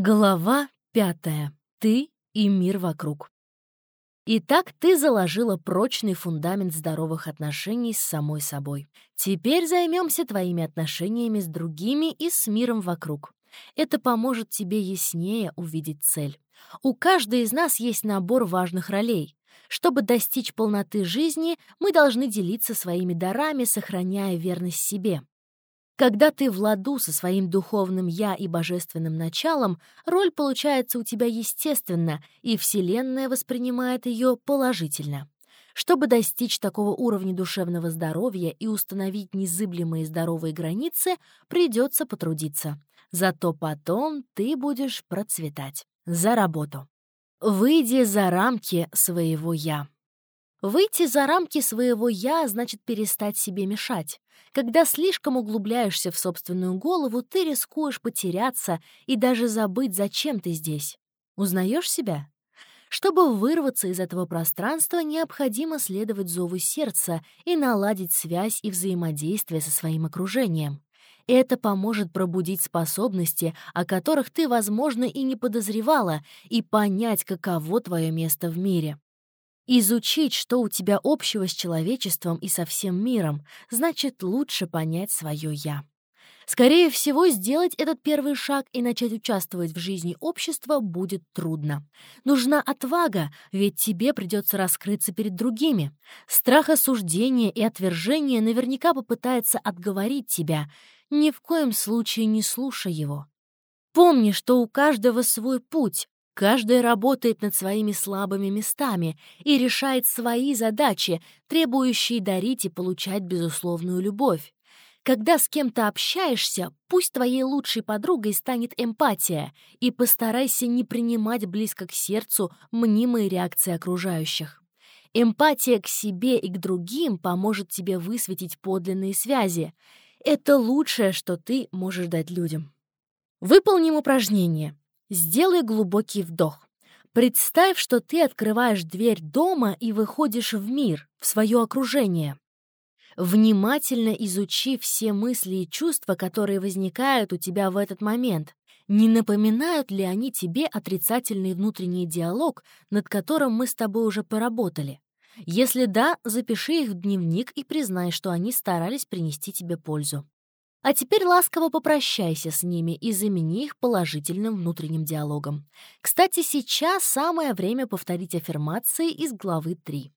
Глава пятая. Ты и мир вокруг. Итак, ты заложила прочный фундамент здоровых отношений с самой собой. Теперь займемся твоими отношениями с другими и с миром вокруг. Это поможет тебе яснее увидеть цель. У каждой из нас есть набор важных ролей. Чтобы достичь полноты жизни, мы должны делиться своими дарами, сохраняя верность себе. Когда ты в ладу со своим духовным «я» и божественным началом, роль получается у тебя естественно, и Вселенная воспринимает ее положительно. Чтобы достичь такого уровня душевного здоровья и установить незыблемые здоровые границы, придется потрудиться. Зато потом ты будешь процветать. За работу. Выйди за рамки своего «я». Выйти за рамки своего «я» значит перестать себе мешать. Когда слишком углубляешься в собственную голову, ты рискуешь потеряться и даже забыть, зачем ты здесь. Узнаешь себя? Чтобы вырваться из этого пространства, необходимо следовать зову сердца и наладить связь и взаимодействие со своим окружением. Это поможет пробудить способности, о которых ты, возможно, и не подозревала, и понять, каково твое место в мире. Изучить, что у тебя общего с человечеством и со всем миром, значит лучше понять свое «я». Скорее всего, сделать этот первый шаг и начать участвовать в жизни общества будет трудно. Нужна отвага, ведь тебе придется раскрыться перед другими. Страх осуждения и отвержения наверняка попытается отговорить тебя. Ни в коем случае не слушай его. Помни, что у каждого свой путь, Каждый работает над своими слабыми местами и решает свои задачи, требующие дарить и получать безусловную любовь. Когда с кем-то общаешься, пусть твоей лучшей подругой станет эмпатия, и постарайся не принимать близко к сердцу мнимые реакции окружающих. Эмпатия к себе и к другим поможет тебе высветить подлинные связи. Это лучшее, что ты можешь дать людям. Выполним упражнение. Сделай глубокий вдох. Представь, что ты открываешь дверь дома и выходишь в мир, в свое окружение. Внимательно изучи все мысли и чувства, которые возникают у тебя в этот момент. Не напоминают ли они тебе отрицательный внутренний диалог, над которым мы с тобой уже поработали? Если да, запиши их в дневник и признай, что они старались принести тебе пользу. А теперь ласково попрощайся с ними и замени их положительным внутренним диалогом. Кстати, сейчас самое время повторить аффирмации из главы 3.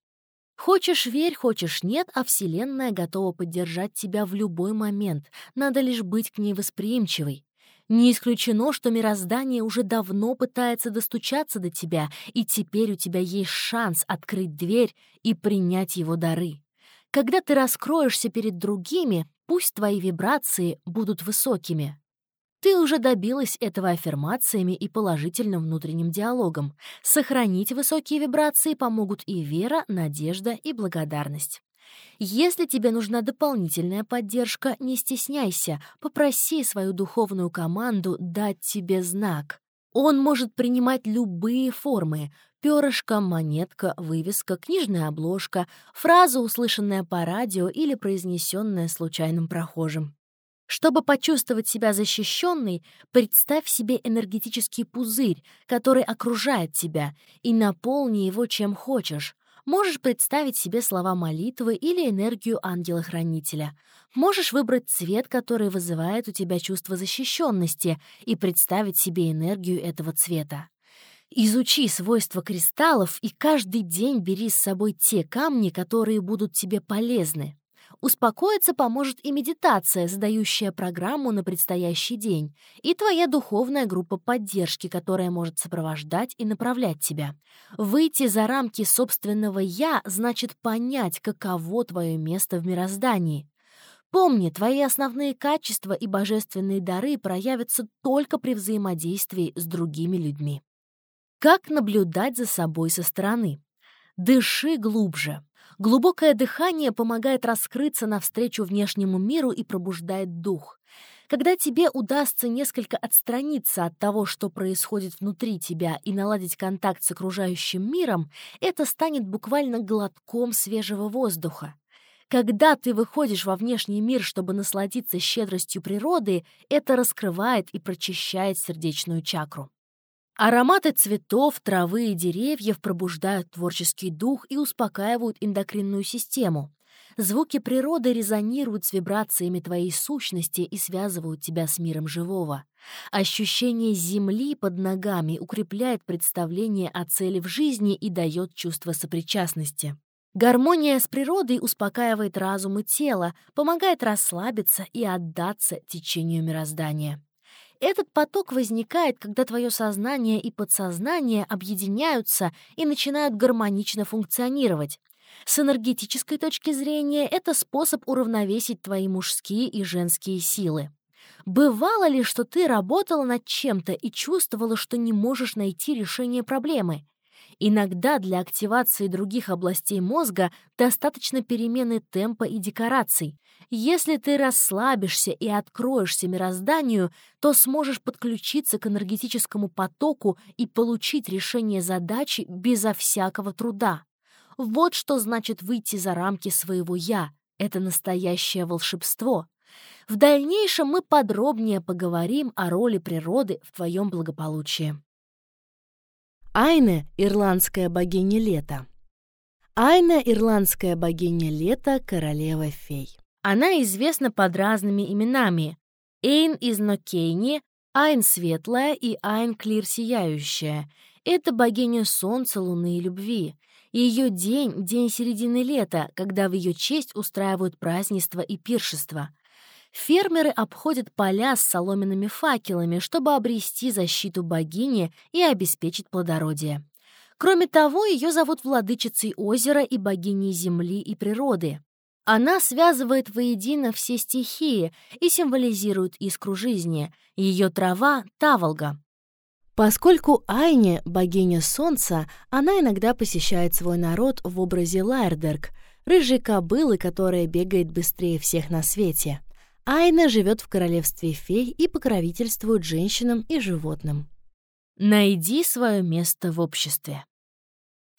Хочешь верь, хочешь нет, а Вселенная готова поддержать тебя в любой момент. Надо лишь быть к ней восприимчивой. Не исключено, что мироздание уже давно пытается достучаться до тебя, и теперь у тебя есть шанс открыть дверь и принять его дары. Когда ты раскроешься перед другими, пусть твои вибрации будут высокими. Ты уже добилась этого аффирмациями и положительным внутренним диалогом. Сохранить высокие вибрации помогут и вера, надежда и благодарность. Если тебе нужна дополнительная поддержка, не стесняйся, попроси свою духовную команду дать тебе знак. Он может принимать любые формы — перышко, монетка, вывеска, книжная обложка, фраза, услышанная по радио или произнесенная случайным прохожим. Чтобы почувствовать себя защищенной, представь себе энергетический пузырь, который окружает тебя, и наполни его чем хочешь. Можешь представить себе слова молитвы или энергию ангела-хранителя. Можешь выбрать цвет, который вызывает у тебя чувство защищенности, и представить себе энергию этого цвета. Изучи свойства кристаллов и каждый день бери с собой те камни, которые будут тебе полезны. Успокоиться поможет и медитация, задающая программу на предстоящий день, и твоя духовная группа поддержки, которая может сопровождать и направлять тебя. Выйти за рамки собственного «я» значит понять, каково твое место в мироздании. Помни, твои основные качества и божественные дары проявятся только при взаимодействии с другими людьми. Как наблюдать за собой со стороны? Дыши глубже. Глубокое дыхание помогает раскрыться навстречу внешнему миру и пробуждает дух. Когда тебе удастся несколько отстраниться от того, что происходит внутри тебя, и наладить контакт с окружающим миром, это станет буквально глотком свежего воздуха. Когда ты выходишь во внешний мир, чтобы насладиться щедростью природы, это раскрывает и прочищает сердечную чакру. Ароматы цветов, травы и деревьев пробуждают творческий дух и успокаивают эндокринную систему. Звуки природы резонируют с вибрациями твоей сущности и связывают тебя с миром живого. Ощущение земли под ногами укрепляет представление о цели в жизни и дает чувство сопричастности. Гармония с природой успокаивает разум и тело, помогает расслабиться и отдаться течению мироздания. Этот поток возникает, когда твое сознание и подсознание объединяются и начинают гармонично функционировать. С энергетической точки зрения это способ уравновесить твои мужские и женские силы. Бывало ли, что ты работала над чем-то и чувствовала, что не можешь найти решение проблемы? Иногда для активации других областей мозга достаточно перемены темпа и декораций. Если ты расслабишься и откроешься мирозданию, то сможешь подключиться к энергетическому потоку и получить решение задачи безо всякого труда. Вот что значит выйти за рамки своего «я». Это настоящее волшебство. В дальнейшем мы подробнее поговорим о роли природы в твоем благополучии. Айне — ирландская богиня лета. Айна — ирландская богиня лета, королева фей. Она известна под разными именами. Эйн из Нокейни, Айн Светлая и Айн Клир Сияющая. Это богиня солнца, луны и любви. Ее день — день середины лета, когда в ее честь устраивают празднества и пиршества — Фермеры обходят поля с соломенными факелами, чтобы обрести защиту богини и обеспечить плодородие. Кроме того, ее зовут владычицей озера и богиней земли и природы. Она связывает воедино все стихии и символизирует искру жизни. Ее трава — таволга. Поскольку Айне — богиня солнца, она иногда посещает свой народ в образе Лайрдерк, рыжей кобылы, которая бегает быстрее всех на свете. Айна живет в королевстве фей и покровительствует женщинам и животным. Найди свое место в обществе.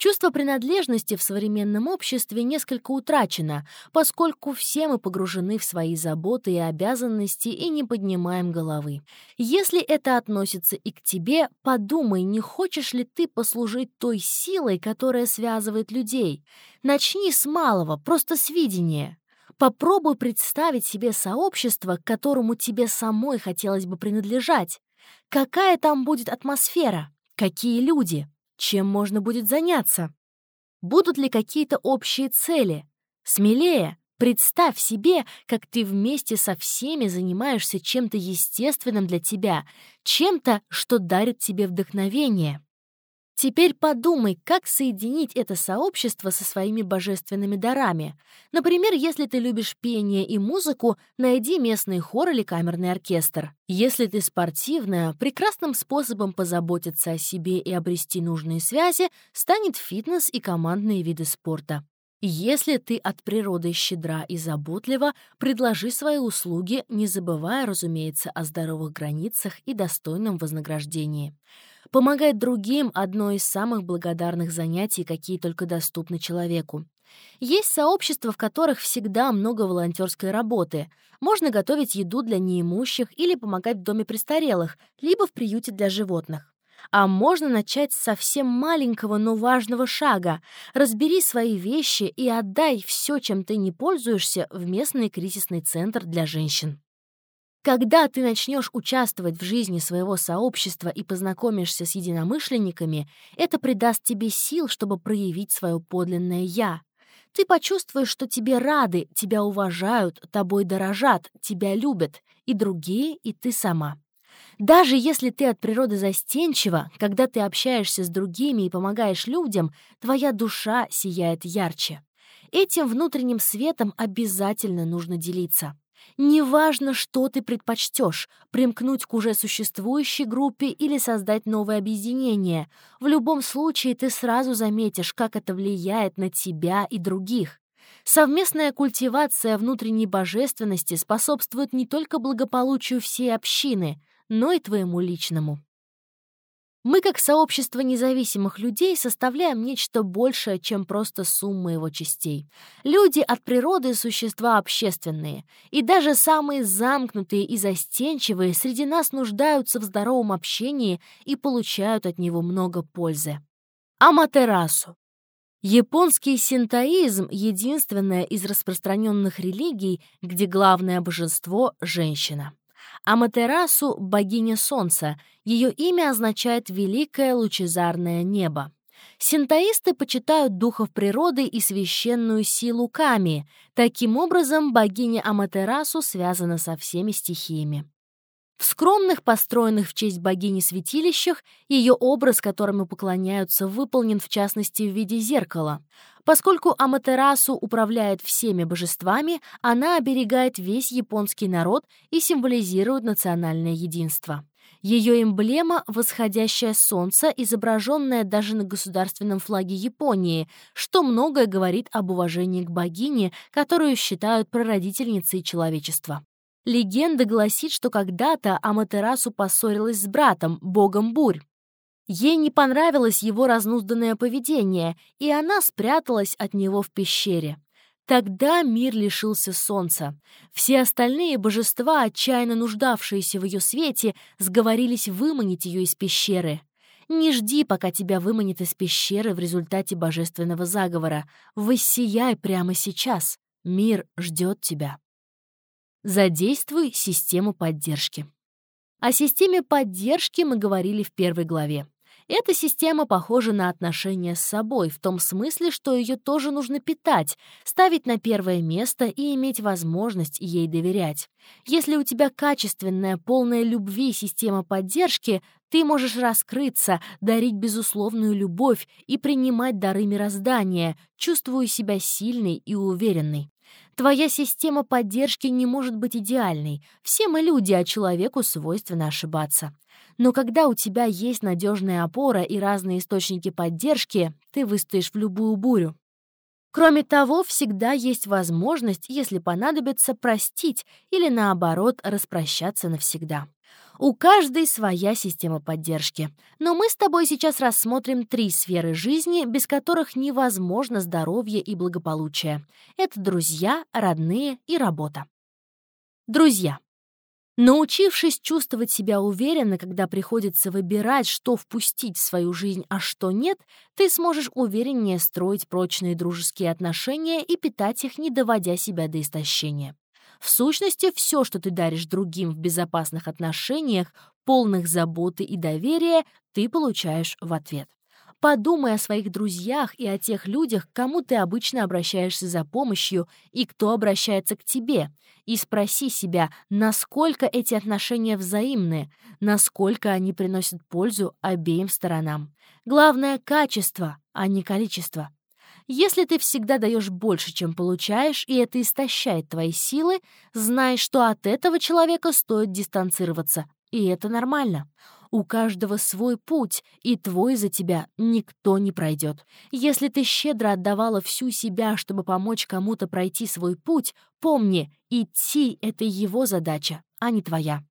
Чувство принадлежности в современном обществе несколько утрачено, поскольку все мы погружены в свои заботы и обязанности и не поднимаем головы. Если это относится и к тебе, подумай, не хочешь ли ты послужить той силой, которая связывает людей. Начни с малого, просто с видения. Попробуй представить себе сообщество, к которому тебе самой хотелось бы принадлежать. Какая там будет атмосфера? Какие люди? Чем можно будет заняться? Будут ли какие-то общие цели? Смелее, представь себе, как ты вместе со всеми занимаешься чем-то естественным для тебя, чем-то, что дарит тебе вдохновение. Теперь подумай, как соединить это сообщество со своими божественными дарами. Например, если ты любишь пение и музыку, найди местный хор или камерный оркестр. Если ты спортивная, прекрасным способом позаботиться о себе и обрести нужные связи станет фитнес и командные виды спорта. Если ты от природы щедра и заботлива, предложи свои услуги, не забывая, разумеется, о здоровых границах и достойном вознаграждении. Помогать другим — одно из самых благодарных занятий, какие только доступны человеку. Есть сообщества, в которых всегда много волонтерской работы. Можно готовить еду для неимущих или помогать в доме престарелых, либо в приюте для животных. А можно начать с совсем маленького, но важного шага. Разбери свои вещи и отдай все, чем ты не пользуешься, в местный кризисный центр для женщин. Когда ты начнешь участвовать в жизни своего сообщества и познакомишься с единомышленниками, это придаст тебе сил, чтобы проявить свое подлинное «я». Ты почувствуешь, что тебе рады, тебя уважают, тобой дорожат, тебя любят, и другие, и ты сама. Даже если ты от природы застенчива, когда ты общаешься с другими и помогаешь людям, твоя душа сияет ярче. Этим внутренним светом обязательно нужно делиться. Неважно, что ты предпочтешь — примкнуть к уже существующей группе или создать новое объединение. В любом случае ты сразу заметишь, как это влияет на тебя и других. Совместная культивация внутренней божественности способствует не только благополучию всей общины, но и твоему личному. Мы, как сообщество независимых людей, составляем нечто большее, чем просто сумма его частей. Люди от природы – существа общественные, и даже самые замкнутые и застенчивые среди нас нуждаются в здоровом общении и получают от него много пользы. Аматерасу. Японский синтоизм – единственная из распространенных религий, где главное божество – женщина. Аматерасу — богиня солнца. Ее имя означает «великое лучезарное небо». Синтоисты почитают духов природы и священную силу Ками. Таким образом, богиня Аматерасу связана со всеми стихиями. В скромных, построенных в честь богини святилищах, ее образ, которому поклоняются, выполнен в частности в виде зеркала. Поскольку Аматерасу управляет всеми божествами, она оберегает весь японский народ и символизирует национальное единство. Ее эмблема — восходящее солнце, изображенное даже на государственном флаге Японии, что многое говорит об уважении к богине, которую считают прародительницей человечества. Легенда гласит, что когда-то Аматерасу поссорилась с братом, богом бурь. Ей не понравилось его разнузданное поведение, и она спряталась от него в пещере. Тогда мир лишился солнца. Все остальные божества, отчаянно нуждавшиеся в ее свете, сговорились выманить ее из пещеры. Не жди, пока тебя выманит из пещеры в результате божественного заговора. Воссияй прямо сейчас. Мир ждет тебя. Задействуй систему поддержки. О системе поддержки мы говорили в первой главе. Эта система похожа на отношения с собой, в том смысле, что ее тоже нужно питать, ставить на первое место и иметь возможность ей доверять. Если у тебя качественная, полная любви система поддержки, ты можешь раскрыться, дарить безусловную любовь и принимать дары мироздания, чувствуя себя сильной и уверенной. Твоя система поддержки не может быть идеальной. Все мы люди, а человеку свойственно ошибаться. Но когда у тебя есть надежная опора и разные источники поддержки, ты выстоишь в любую бурю. Кроме того, всегда есть возможность, если понадобится, простить или, наоборот, распрощаться навсегда. У каждой своя система поддержки. Но мы с тобой сейчас рассмотрим три сферы жизни, без которых невозможно здоровье и благополучие. Это друзья, родные и работа. Друзья. Научившись чувствовать себя уверенно, когда приходится выбирать, что впустить в свою жизнь, а что нет, ты сможешь увереннее строить прочные дружеские отношения и питать их, не доводя себя до истощения. В сущности, все, что ты даришь другим в безопасных отношениях, полных заботы и доверия, ты получаешь в ответ. Подумай о своих друзьях и о тех людях, к кому ты обычно обращаешься за помощью и кто обращается к тебе, и спроси себя, насколько эти отношения взаимны, насколько они приносят пользу обеим сторонам. Главное — качество, а не количество. Если ты всегда даешь больше, чем получаешь, и это истощает твои силы, знай, что от этого человека стоит дистанцироваться, и это нормально. У каждого свой путь, и твой за тебя никто не пройдет. Если ты щедро отдавала всю себя, чтобы помочь кому-то пройти свой путь, помни, идти — это его задача, а не твоя.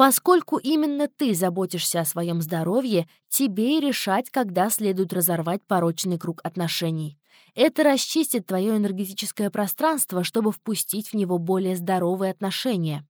Поскольку именно ты заботишься о своем здоровье, тебе и решать, когда следует разорвать порочный круг отношений. Это расчистит твое энергетическое пространство, чтобы впустить в него более здоровые отношения.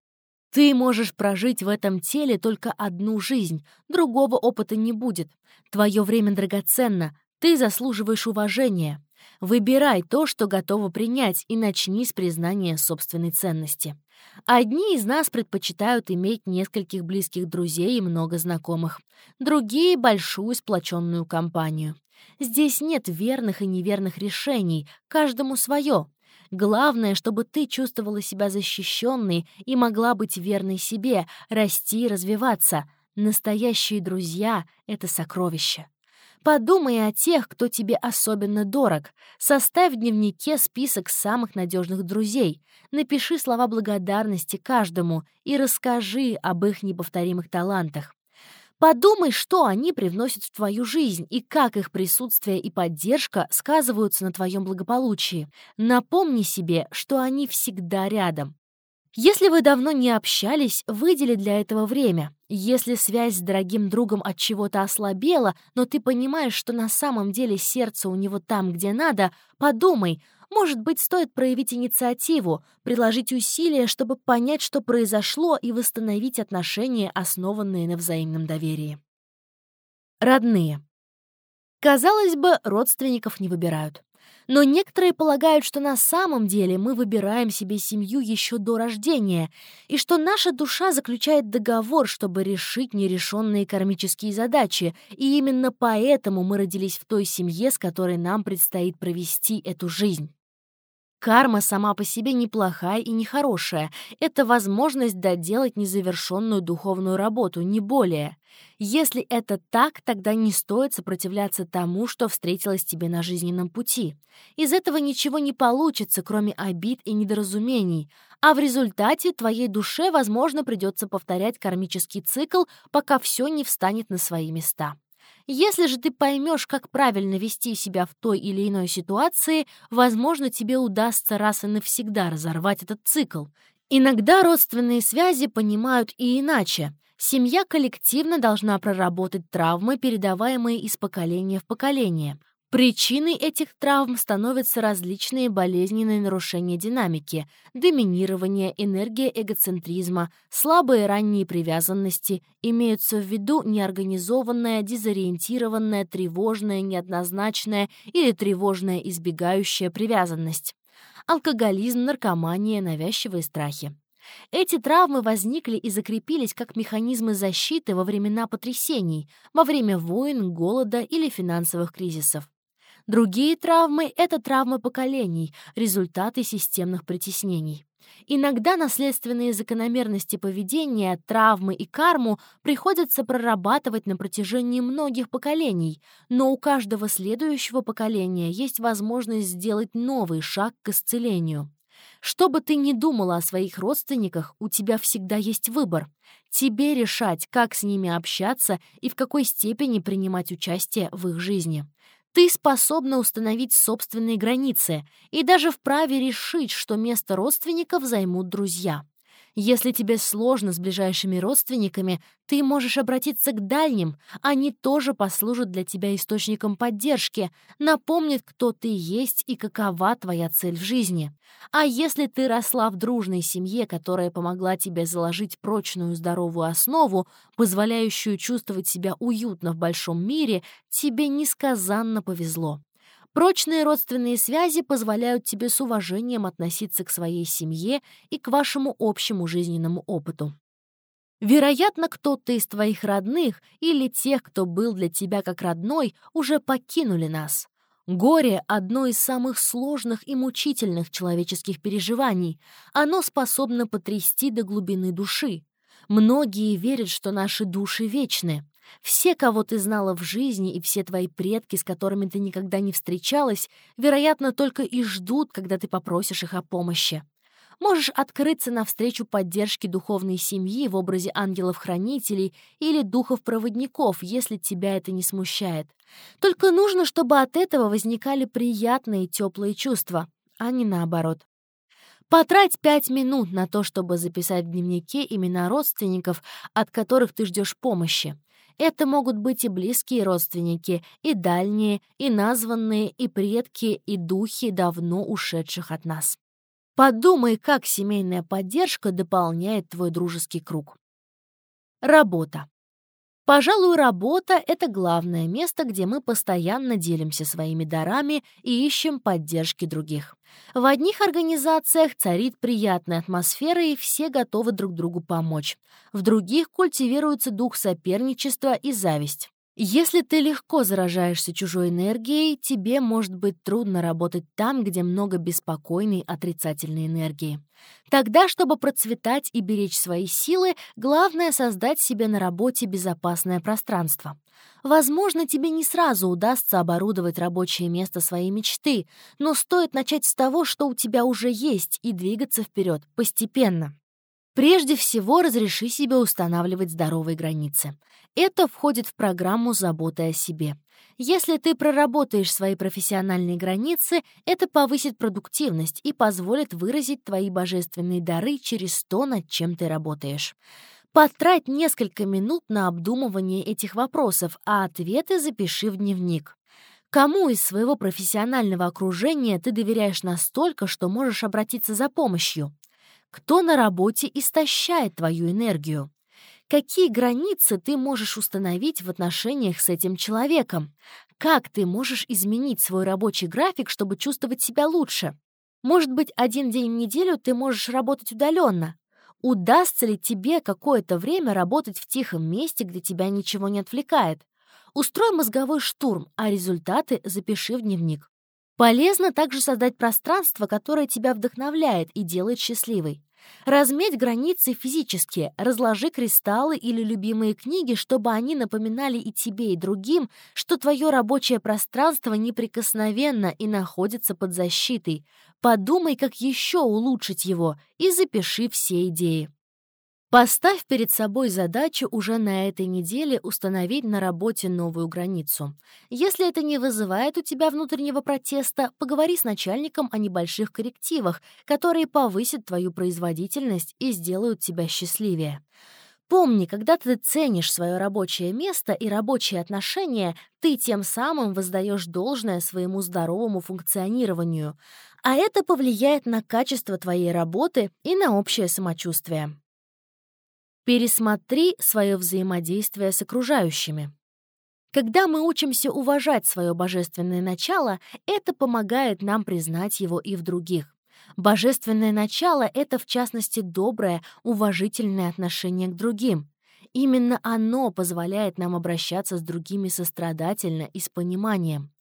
Ты можешь прожить в этом теле только одну жизнь, другого опыта не будет. Твое время драгоценно, ты заслуживаешь уважения. Выбирай то, что готова принять, и начни с признания собственной ценности. Одни из нас предпочитают иметь нескольких близких друзей и много знакомых, другие — большую сплоченную компанию. Здесь нет верных и неверных решений, каждому свое. Главное, чтобы ты чувствовала себя защищенной и могла быть верной себе, расти и развиваться. Настоящие друзья — это сокровище. Подумай о тех, кто тебе особенно дорог. Составь в дневнике список самых надежных друзей. Напиши слова благодарности каждому и расскажи об их неповторимых талантах. Подумай, что они привносят в твою жизнь и как их присутствие и поддержка сказываются на твоем благополучии. Напомни себе, что они всегда рядом. Если вы давно не общались, выдели для этого время. Если связь с дорогим другом от чего-то ослабела, но ты понимаешь, что на самом деле сердце у него там, где надо, подумай, может быть, стоит проявить инициативу, приложить усилия, чтобы понять, что произошло, и восстановить отношения, основанные на взаимном доверии. Родные. Казалось бы, родственников не выбирают. Но некоторые полагают, что на самом деле мы выбираем себе семью еще до рождения, и что наша душа заключает договор, чтобы решить нерешенные кармические задачи, и именно поэтому мы родились в той семье, с которой нам предстоит провести эту жизнь. Карма сама по себе неплохая и нехорошая. Это возможность доделать незавершенную духовную работу, не более. Если это так, тогда не стоит сопротивляться тому, что встретилось тебе на жизненном пути. Из этого ничего не получится, кроме обид и недоразумений, а в результате твоей душе, возможно, придется повторять кармический цикл, пока все не встанет на свои места. Если же ты поймешь, как правильно вести себя в той или иной ситуации, возможно, тебе удастся раз и навсегда разорвать этот цикл. Иногда родственные связи понимают и иначе. Семья коллективно должна проработать травмы, передаваемые из поколения в поколение. Причиной этих травм становятся различные болезненные нарушения динамики, доминирование, энергия эгоцентризма, слабые ранние привязанности, имеются в виду неорганизованная, дезориентированная, тревожная, неоднозначная или тревожная избегающая привязанность, алкоголизм, наркомания, навязчивые страхи. Эти травмы возникли и закрепились как механизмы защиты во времена потрясений, во время войн, голода или финансовых кризисов. Другие травмы — это травмы поколений, результаты системных притеснений. Иногда наследственные закономерности поведения, травмы и карму приходится прорабатывать на протяжении многих поколений, но у каждого следующего поколения есть возможность сделать новый шаг к исцелению. Что бы ты ни думала о своих родственниках, у тебя всегда есть выбор. Тебе решать, как с ними общаться и в какой степени принимать участие в их жизни. Ты способна установить собственные границы и даже вправе решить, что место родственников займут друзья. Если тебе сложно с ближайшими родственниками, ты можешь обратиться к дальним. Они тоже послужат для тебя источником поддержки, напомнят, кто ты есть и какова твоя цель в жизни. А если ты росла в дружной семье, которая помогла тебе заложить прочную здоровую основу, позволяющую чувствовать себя уютно в большом мире, тебе несказанно повезло. Прочные родственные связи позволяют тебе с уважением относиться к своей семье и к вашему общему жизненному опыту. Вероятно, кто-то из твоих родных или тех, кто был для тебя как родной, уже покинули нас. Горе — одно из самых сложных и мучительных человеческих переживаний. Оно способно потрясти до глубины души. Многие верят, что наши души вечны. Все, кого ты знала в жизни, и все твои предки, с которыми ты никогда не встречалась, вероятно, только и ждут, когда ты попросишь их о помощи. Можешь открыться навстречу поддержке духовной семьи в образе ангелов-хранителей или духов-проводников, если тебя это не смущает. Только нужно, чтобы от этого возникали приятные теплые чувства, а не наоборот. Потрать пять минут на то, чтобы записать в дневнике имена родственников, от которых ты ждешь помощи. Это могут быть и близкие родственники, и дальние, и названные, и предки, и духи давно ушедших от нас. Подумай, как семейная поддержка дополняет твой дружеский круг. Работа. Пожалуй, работа — это главное место, где мы постоянно делимся своими дарами и ищем поддержки других. В одних организациях царит приятная атмосфера, и все готовы друг другу помочь. В других культивируется дух соперничества и зависть. Если ты легко заражаешься чужой энергией, тебе может быть трудно работать там, где много беспокойной отрицательной энергии. Тогда, чтобы процветать и беречь свои силы, главное — создать себе на работе безопасное пространство. Возможно, тебе не сразу удастся оборудовать рабочее место своей мечты, но стоит начать с того, что у тебя уже есть, и двигаться вперед постепенно. Прежде всего, разреши себе устанавливать здоровые границы. Это входит в программу заботы о себе. Если ты проработаешь свои профессиональные границы, это повысит продуктивность и позволит выразить твои божественные дары через то, над чем ты работаешь. Потрать несколько минут на обдумывание этих вопросов, а ответы запиши в дневник. Кому из своего профессионального окружения ты доверяешь настолько, что можешь обратиться за помощью? Кто на работе истощает твою энергию? Какие границы ты можешь установить в отношениях с этим человеком? Как ты можешь изменить свой рабочий график, чтобы чувствовать себя лучше? Может быть, один день в неделю ты можешь работать удаленно? Удастся ли тебе какое-то время работать в тихом месте, где тебя ничего не отвлекает? Устрой мозговой штурм, а результаты запиши в дневник. Полезно также создать пространство, которое тебя вдохновляет и делает счастливой. Разметь границы физически, разложи кристаллы или любимые книги, чтобы они напоминали и тебе, и другим, что твое рабочее пространство неприкосновенно и находится под защитой. Подумай, как еще улучшить его, и запиши все идеи. Поставь перед собой задачу уже на этой неделе установить на работе новую границу. Если это не вызывает у тебя внутреннего протеста, поговори с начальником о небольших коррективах, которые повысят твою производительность и сделают тебя счастливее. Помни, когда ты ценишь свое рабочее место и рабочие отношения, ты тем самым воздаешь должное своему здоровому функционированию, а это повлияет на качество твоей работы и на общее самочувствие. Пересмотри свое взаимодействие с окружающими. Когда мы учимся уважать свое божественное начало, это помогает нам признать его и в других. Божественное начало — это, в частности, доброе, уважительное отношение к другим. Именно оно позволяет нам обращаться с другими сострадательно и с пониманием.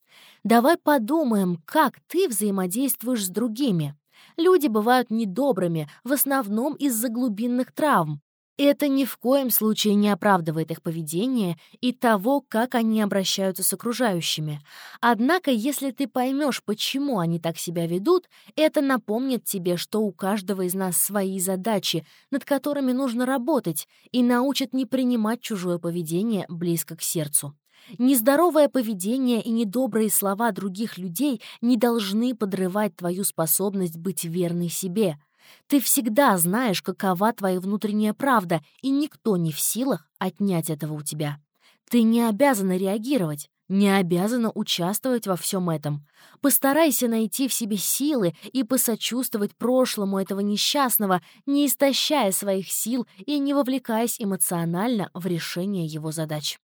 Давай подумаем, как ты взаимодействуешь с другими. Люди бывают недобрыми, в основном из-за глубинных травм. Это ни в коем случае не оправдывает их поведение и того, как они обращаются с окружающими. Однако, если ты поймешь, почему они так себя ведут, это напомнит тебе, что у каждого из нас свои задачи, над которыми нужно работать, и научит не принимать чужое поведение близко к сердцу. Нездоровое поведение и недобрые слова других людей не должны подрывать твою способность быть верной себе — ты всегда знаешь, какова твоя внутренняя правда, и никто не в силах отнять этого у тебя. Ты не обязана реагировать, не обязана участвовать во всем этом. Постарайся найти в себе силы и посочувствовать прошлому этого несчастного, не истощая своих сил и не вовлекаясь эмоционально в решение его задач.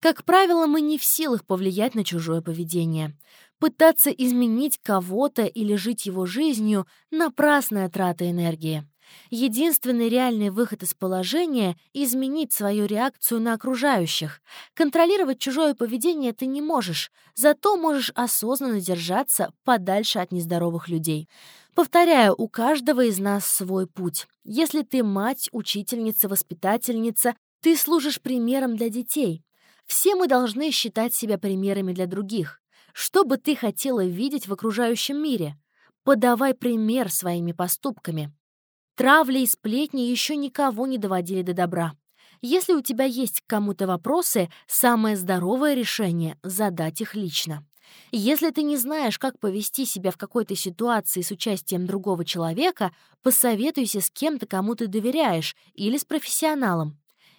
Как правило, мы не в силах повлиять на чужое поведение. Пытаться изменить кого-то или жить его жизнью — напрасная трата энергии. Единственный реальный выход из положения — изменить свою реакцию на окружающих. Контролировать чужое поведение ты не можешь, зато можешь осознанно держаться подальше от нездоровых людей. Повторяю, у каждого из нас свой путь. Если ты мать, учительница, воспитательница, ты служишь примером для детей. Все мы должны считать себя примерами для других. Что бы ты хотела видеть в окружающем мире? Подавай пример своими поступками. Травли и сплетни еще никого не доводили до добра. Если у тебя есть к кому-то вопросы, самое здоровое решение — задать их лично. Если ты не знаешь, как повести себя в какой-то ситуации с участием другого человека, посоветуйся с кем-то, кому ты доверяешь, или с профессионалом.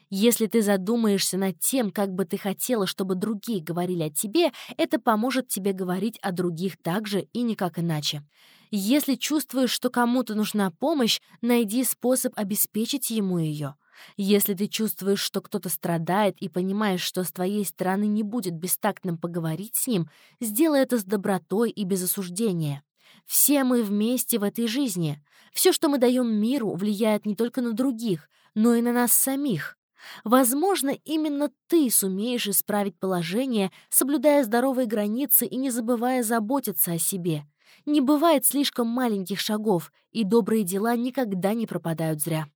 Если ты задумаешься над тем, как бы ты хотела, чтобы другие говорили о тебе, это поможет тебе говорить о других так же и никак иначе. Если чувствуешь, что кому-то нужна помощь, найди способ обеспечить ему ее. Если ты чувствуешь, что кто-то страдает и понимаешь, что с твоей стороны не будет бестактным поговорить с ним, сделай это с добротой и без осуждения. Все мы вместе в этой жизни. Все, что мы даем миру, влияет не только на других, но и на нас самих. Возможно, именно ты сумеешь исправить положение, соблюдая здоровые границы и не забывая заботиться о себе. Не бывает слишком маленьких шагов, и добрые дела никогда не пропадают зря.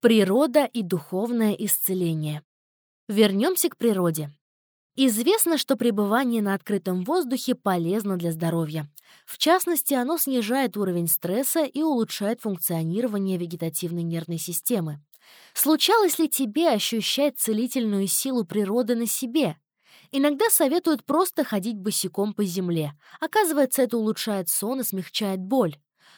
Природа и духовное исцеление. Вернемся к природе. Известно, что пребывание на открытом воздухе полезно для здоровья. В частности, оно снижает уровень стресса и улучшает функционирование вегетативной нервной системы. Случалось ли тебе ощущать целительную силу природы на себе? Иногда советуют просто ходить босиком по земле. Оказывается, это улучшает сон и смягчает боль.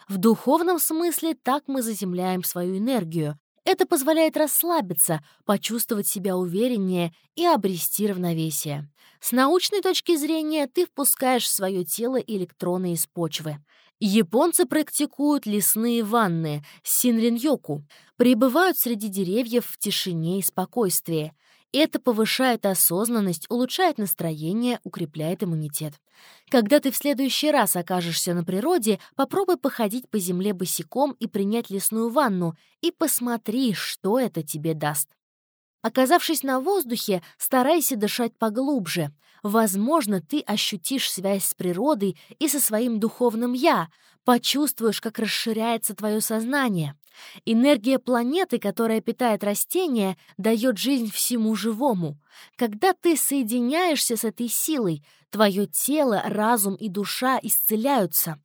В духовном смысле так мы заземляем свою энергию, это позволяет расслабиться, почувствовать себя увереннее и обрести равновесие. С научной точки зрения ты впускаешь в свое тело электроны из почвы. Японцы практикуют лесные ванны, синрин-йоку, пребывают среди деревьев в тишине и спокойствии. Это повышает осознанность, улучшает настроение, укрепляет иммунитет. Когда ты в следующий раз окажешься на природе, попробуй походить по земле босиком и принять лесную ванну, и посмотри, что это тебе даст. Оказавшись на воздухе, старайся дышать поглубже. Возможно, ты ощутишь связь с природой и со своим духовным «я», почувствуешь, как расширяется твое сознание. Энергия планеты, которая питает растения, дает жизнь всему живому. Когда ты соединяешься с этой силой, твое тело, разум и душа исцеляются.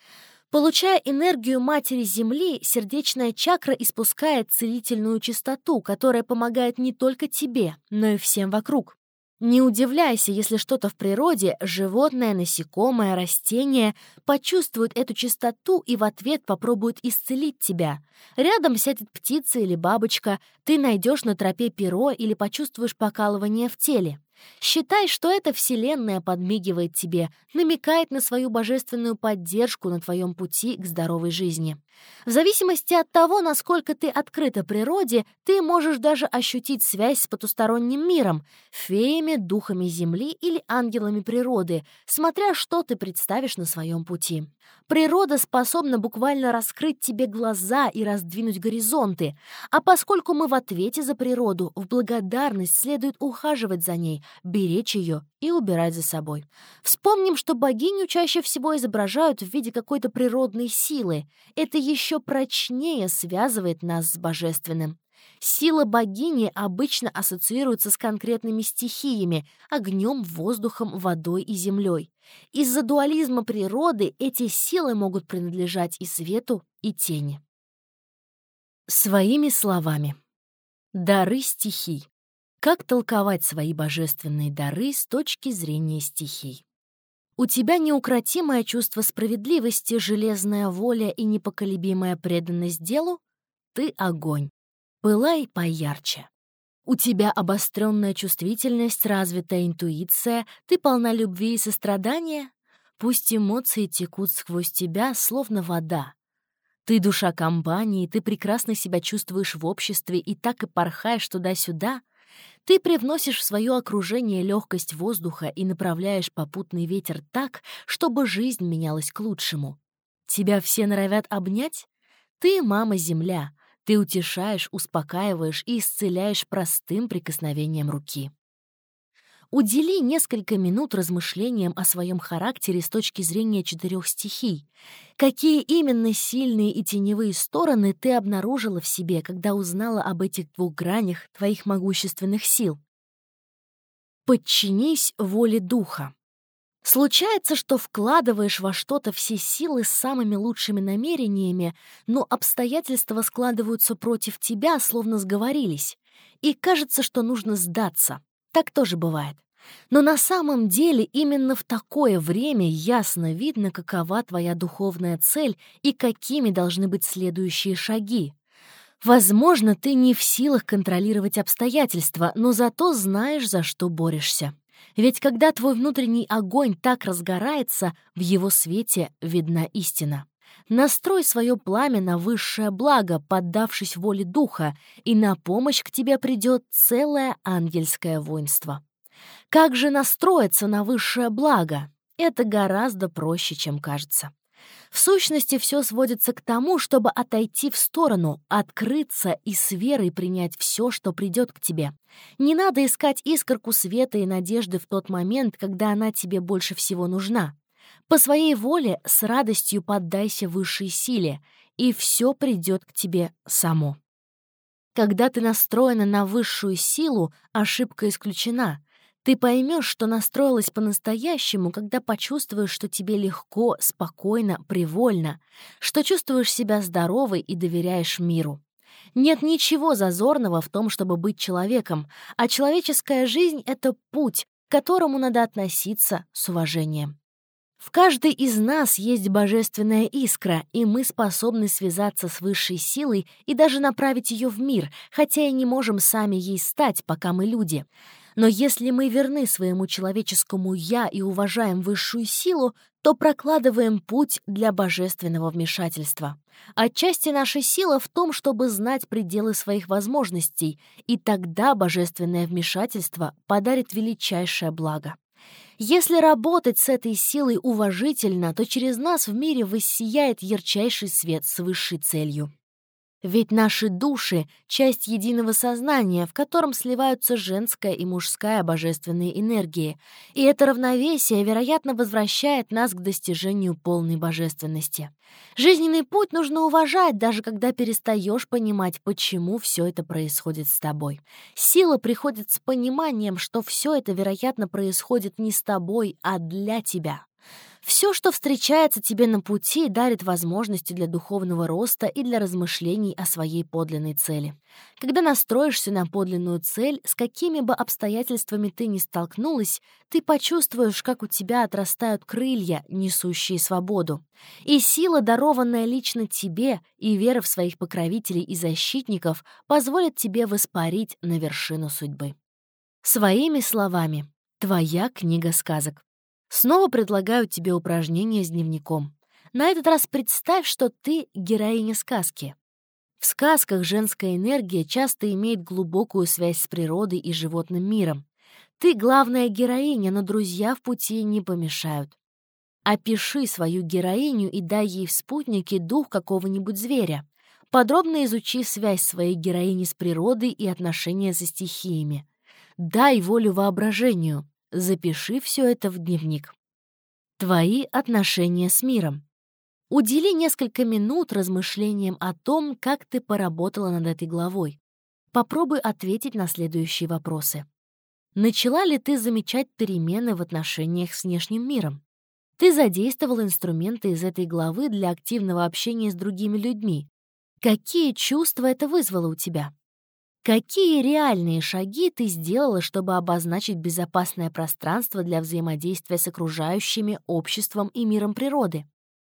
Получая энергию Матери Земли, сердечная чакра испускает целительную чистоту, которая помогает не только тебе, но и всем вокруг. Не удивляйся, если что-то в природе, животное, насекомое, растение, почувствует эту чистоту и в ответ попробует исцелить тебя. Рядом сядет птица или бабочка, ты найдешь на тропе перо или почувствуешь покалывание в теле. Считай, что эта вселенная подмигивает тебе, намекает на свою божественную поддержку на твоем пути к здоровой жизни. В зависимости от того, насколько ты открыта природе, ты можешь даже ощутить связь с потусторонним миром, феями, духами земли или ангелами природы, смотря что ты представишь на своем пути. Природа способна буквально раскрыть тебе глаза и раздвинуть горизонты, а поскольку мы в ответе за природу, в благодарность следует ухаживать за ней, беречь ее и убирать за собой. Вспомним, что богиню чаще всего изображают в виде какой-то природной силы. Это еще прочнее связывает нас с божественным. Сила богини обычно ассоциируется с конкретными стихиями — огнем, воздухом, водой и землей. Из-за дуализма природы эти силы могут принадлежать и свету, и тени. Своими словами. Дары стихий. Как толковать свои божественные дары с точки зрения стихий? У тебя неукротимое чувство справедливости, железная воля и непоколебимая преданность делу? Ты — огонь. Пылай поярче. У тебя обостренная чувствительность, развитая интуиция, ты полна любви и сострадания? Пусть эмоции текут сквозь тебя, словно вода. Ты душа компании, ты прекрасно себя чувствуешь в обществе и так и порхаешь туда-сюда — ты привносишь в свое окружение легкость воздуха и направляешь попутный ветер так, чтобы жизнь менялась к лучшему. Тебя все норовят обнять? Ты мама-земля. Ты утешаешь, успокаиваешь и исцеляешь простым прикосновением руки. Удели несколько минут размышлениям о своем характере с точки зрения четырех стихий. Какие именно сильные и теневые стороны ты обнаружила в себе, когда узнала об этих двух гранях твоих могущественных сил? Подчинись воле духа. Случается, что вкладываешь во что-то все силы с самыми лучшими намерениями, но обстоятельства складываются против тебя, словно сговорились, и кажется, что нужно сдаться. Так тоже бывает. Но на самом деле именно в такое время ясно видно, какова твоя духовная цель и какими должны быть следующие шаги. Возможно, ты не в силах контролировать обстоятельства, но зато знаешь, за что борешься. Ведь когда твой внутренний огонь так разгорается, в его свете видна истина. Настрой свое пламя на высшее благо, поддавшись воле духа, и на помощь к тебе придет целое ангельское воинство. Как же настроиться на высшее благо? Это гораздо проще, чем кажется. В сущности, все сводится к тому, чтобы отойти в сторону, открыться и с верой принять все, что придет к тебе. Не надо искать искорку света и надежды в тот момент, когда она тебе больше всего нужна. По своей воле с радостью поддайся высшей силе, и все придет к тебе само. Когда ты настроена на высшую силу, ошибка исключена. Ты поймешь, что настроилась по-настоящему, когда почувствуешь, что тебе легко, спокойно, привольно, что чувствуешь себя здоровой и доверяешь миру. Нет ничего зазорного в том, чтобы быть человеком, а человеческая жизнь — это путь, к которому надо относиться с уважением. В каждой из нас есть божественная искра, и мы способны связаться с высшей силой и даже направить ее в мир, хотя и не можем сами ей стать, пока мы люди. Но если мы верны своему человеческому «я» и уважаем высшую силу, то прокладываем путь для божественного вмешательства. Отчасти наша сила в том, чтобы знать пределы своих возможностей, и тогда божественное вмешательство подарит величайшее благо. Если работать с этой силой уважительно, то через нас в мире воссияет ярчайший свет с высшей целью. Ведь наши души — часть единого сознания, в котором сливаются женская и мужская божественные энергии, и это равновесие, вероятно, возвращает нас к достижению полной божественности. Жизненный путь нужно уважать, даже когда перестаешь понимать, почему все это происходит с тобой. Сила приходит с пониманием, что все это, вероятно, происходит не с тобой, а для тебя. Все, что встречается тебе на пути, дарит возможности для духовного роста и для размышлений о своей подлинной цели. Когда настроишься на подлинную цель, с какими бы обстоятельствами ты ни столкнулась, ты почувствуешь, как у тебя отрастают крылья, несущие свободу. И сила, дарованная лично тебе, и вера в своих покровителей и защитников позволят тебе воспарить на вершину судьбы. Своими словами. Твоя книга сказок. Снова предлагаю тебе упражнение с дневником. На этот раз представь, что ты героиня сказки. В сказках женская энергия часто имеет глубокую связь с природой и животным миром. Ты главная героиня, но друзья в пути не помешают. Опиши свою героиню и дай ей в спутнике дух какого-нибудь зверя. Подробно изучи связь своей героини с природой и отношения со стихиями. Дай волю воображению. Запиши все это в дневник. Твои отношения с миром. Удели несколько минут размышлениям о том, как ты поработала над этой главой. Попробуй ответить на следующие вопросы. Начала ли ты замечать перемены в отношениях с внешним миром? Ты задействовал инструменты из этой главы для активного общения с другими людьми. Какие чувства это вызвало у тебя? Какие реальные шаги ты сделала, чтобы обозначить безопасное пространство для взаимодействия с окружающими, обществом и миром природы?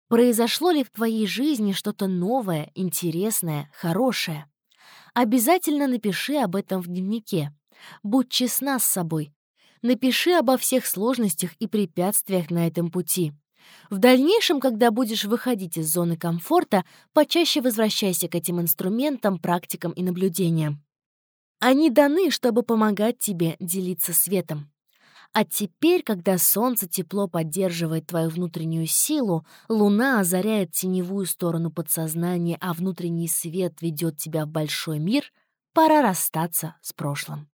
Произошло ли в твоей жизни что-то новое, интересное, хорошее? Обязательно напиши об этом в дневнике. Будь честна с собой. Напиши обо всех сложностях и препятствиях на этом пути. В дальнейшем, когда будешь выходить из зоны комфорта, почаще возвращайся к этим инструментам, практикам и наблюдениям. Они даны, чтобы помогать тебе делиться светом. А теперь, когда солнце тепло поддерживает твою внутреннюю силу, луна озаряет теневую сторону подсознания, а внутренний свет ведет тебя в большой мир, пора расстаться с прошлым.